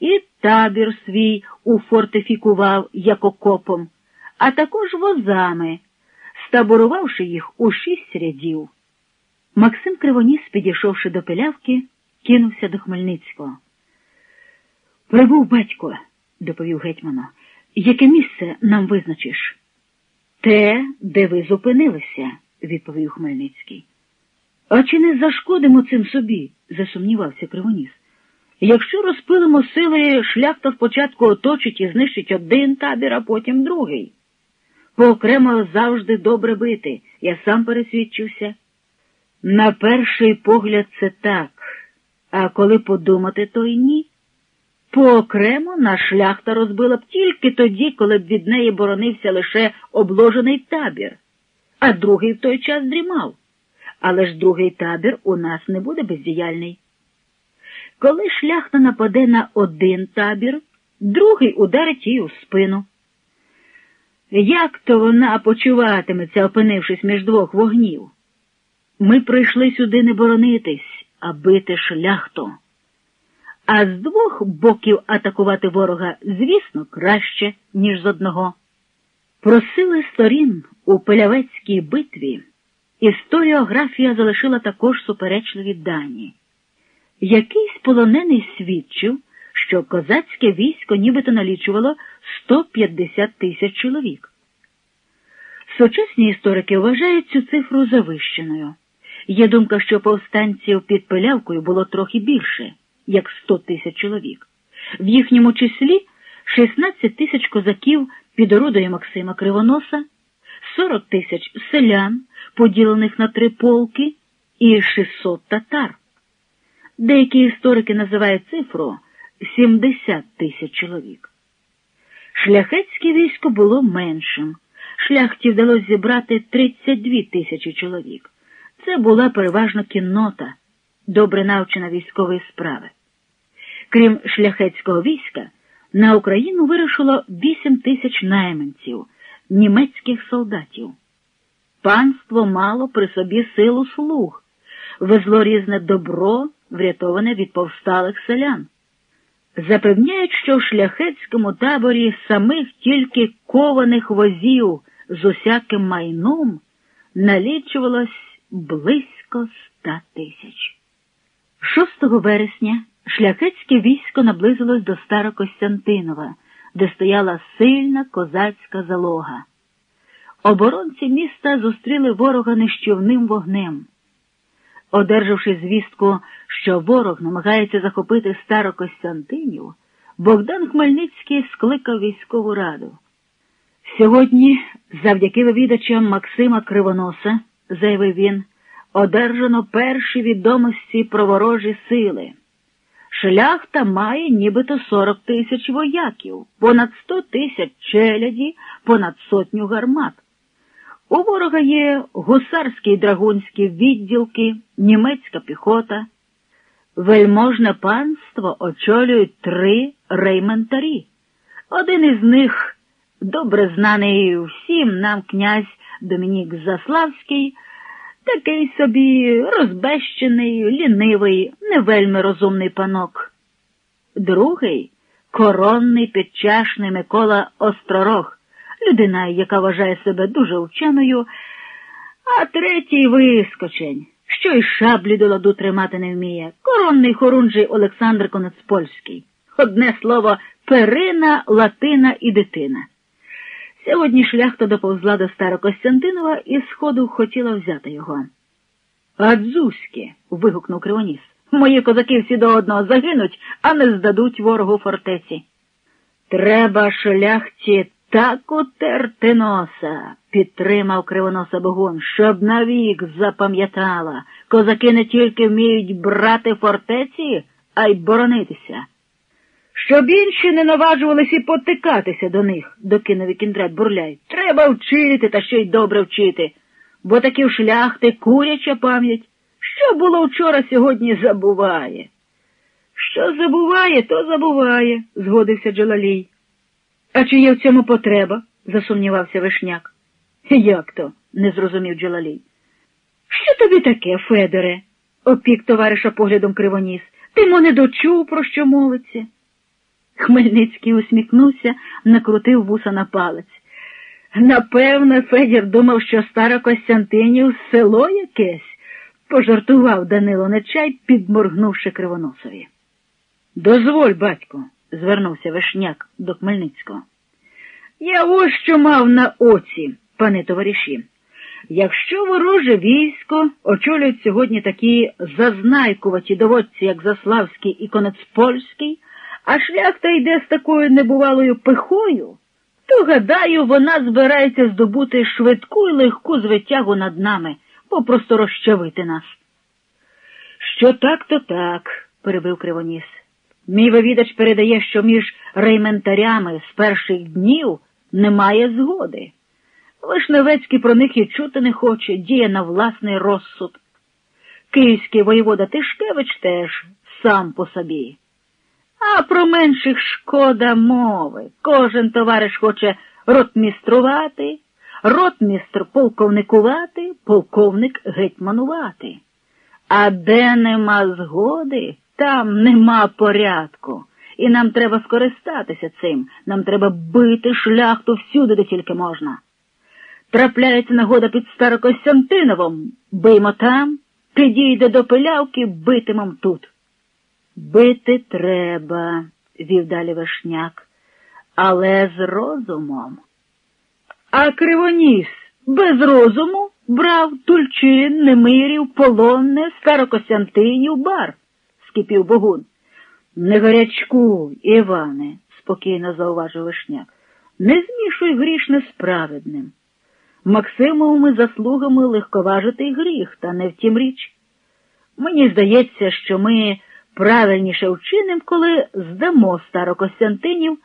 і табір свій уфортифікував як окопом, а також возами, стаборувавши їх у шість рядів. Максим Кривоніс, підійшовши до пилявки, кинувся до Хмельницького. Прибув батько, доповів гетьмано, яке місце нам визначиш? Те, де ви зупинилися, відповів Хмельницький. А чи не зашкодимо цим собі? засумнівався Кривоніс. Якщо розпилимо сили, шляхта спочатку оточить і знищить один табір, а потім другий. Поокремо завжди добре бити, я сам пересвідчився. На перший погляд, це так, а коли подумати, то й ні. Поокремо наш шляхта розбила б тільки тоді, коли б від неї боронився лише обложений табір, а другий в той час дрімав. Але ж другий табір у нас не буде бездіяльний. Коли шляхта нападе на один табір, другий ударить їй у спину. Як то вона почуватиметься, опинившись між двох вогнів? Ми прийшли сюди не боронитись, а бити шляхту. А з двох боків атакувати ворога, звісно, краще, ніж з одного. Просили сторін у Пилявецькій битві, історіографія залишила також суперечливі дані. Якийсь полонений свідчив, що козацьке військо нібито налічувало 150 тисяч чоловік. Сучасні історики вважають цю цифру завищеною. Є думка, що повстанців під пилявкою було трохи більше, як 100 тисяч чоловік. В їхньому числі 16 тисяч козаків під орудою Максима Кривоноса, 40 тисяч селян, поділених на три полки, і 600 татар. Деякі історики називають цифру 70 тисяч чоловік. Шляхетське військо було меншим. Шляхті вдалося зібрати 32 тисячі чоловік. Це була переважно кіннота, добре навчена військової справи. Крім шляхетського війська, на Україну вирушило 8 тисяч найманців, німецьких солдатів. Панство мало при собі силу слуг, везло різне добро, врятоване від повсталих селян. Запевняють, що в шляхетському таборі самих тільки кованих возів з усяким майном налічувалось близько ста тисяч. 6 вересня шляхетське військо наблизилось до Старокостянтинова, де стояла сильна козацька залога. Оборонці міста зустріли ворога нищівним вогнем. Одержавши звістку, що ворог намагається захопити Старокостянтинів, Богдан Хмельницький скликав військову раду. Сьогодні, завдяки вивідачам Максима Кривоноса, заявив він, одержано перші відомості про ворожі сили. Шляхта має нібито 40 тисяч вояків, понад 100 тисяч челяді, понад сотню гармат. У ворога є гусарські і драгунські відділки, німецька піхота. Вельможне панство очолюють три рейментарі. Один із них, добре знаний всім нам князь Домінік Заславський, такий собі розбещений, лінивий, не вельми розумний панок. Другий коронний підчашний Микола Остророг, людина, яка вважає себе дуже вченою, а третій вискочень, що й шаблі до ладу тримати не вміє, коронний хорунжий Олександр Конецпольський. Одне слово, перина, латина і дитина. Сьогодні шляхта доповзла до Старокостянтинова і сходу хотіла взяти його. Адзуськи. вигукнув Кривоніс. Мої козаки всі до одного загинуть, а не здадуть ворогу фортеці. Треба шляхті так утерти носа, підтримав кривоноса Богун, щоб навік запам'ятала. Козаки не тільки вміють брати фортеці, а й боронитися. Щоб інші не наважувались і потикатися до них, докинув Кіндрат Бурляй. Треба вчити, та ще й добре вчити, бо такі в шляхти куряча пам'ять. Що було вчора, сьогодні забуває. Що забуває, то забуває, згодився Джалалій. А чи є в цьому потреба? засумнівався Вишняк. Як то? не зрозумів Джалалій. Що тобі таке, Федоре? опік товариша поглядом кривоніс. Ти мо не дочув, про що мовиться. Хмельницький усміхнувся, накрутив вуса на палець. Напевно, Федір думав, що Старокостянтинів село якесь, пожартував Данило Нечай, підморгнувши кривоносові. Дозволь, батько, звернувся Вишняк до Хмельницького. Я ось що мав на оці, пане товариші. Якщо вороже військо очолюють сьогодні такі зазнайкуваті доводці, як Заславський і Конецпольський, а шляхта йде з такою небувалою пихою, то, гадаю, вона збирається здобути швидку і легку звитягу над нами, попросту розчавити нас. Що так, то так, перебив Кривоніс. Мій вивідач передає, що між рейментарями з перших днів немає згоди. Вишневецький про них і чути не хоче, діє на власний розсуд. Київський воєвода Тишкевич теж сам по собі. А про менших шкода мови. Кожен товариш хоче ротміструвати, ротмістр полковникувати, полковник гетьманувати. А де нема згоди, там нема порядку. І нам треба скористатися цим. Нам треба бити шляхту всюди, де тільки можна. Трапляється нагода під Старокостянтиновом, биймо там, підійде до пилявки, битимем тут. Бити треба, вів далі Вишняк, але з розумом. А Кривоніс без розуму брав Тульчин, Немирів, Полонне, Старокостянтинів, бар, скипів Богун. Не гарячкуй, Іване, спокійно зауважив Вишняк. Не змішуй грішне з праведним. Максимовими заслугами легковажити гріх, та не в тім річ. Мені здається, що ми правильніше вчинимо, коли здамо Старокостянтинів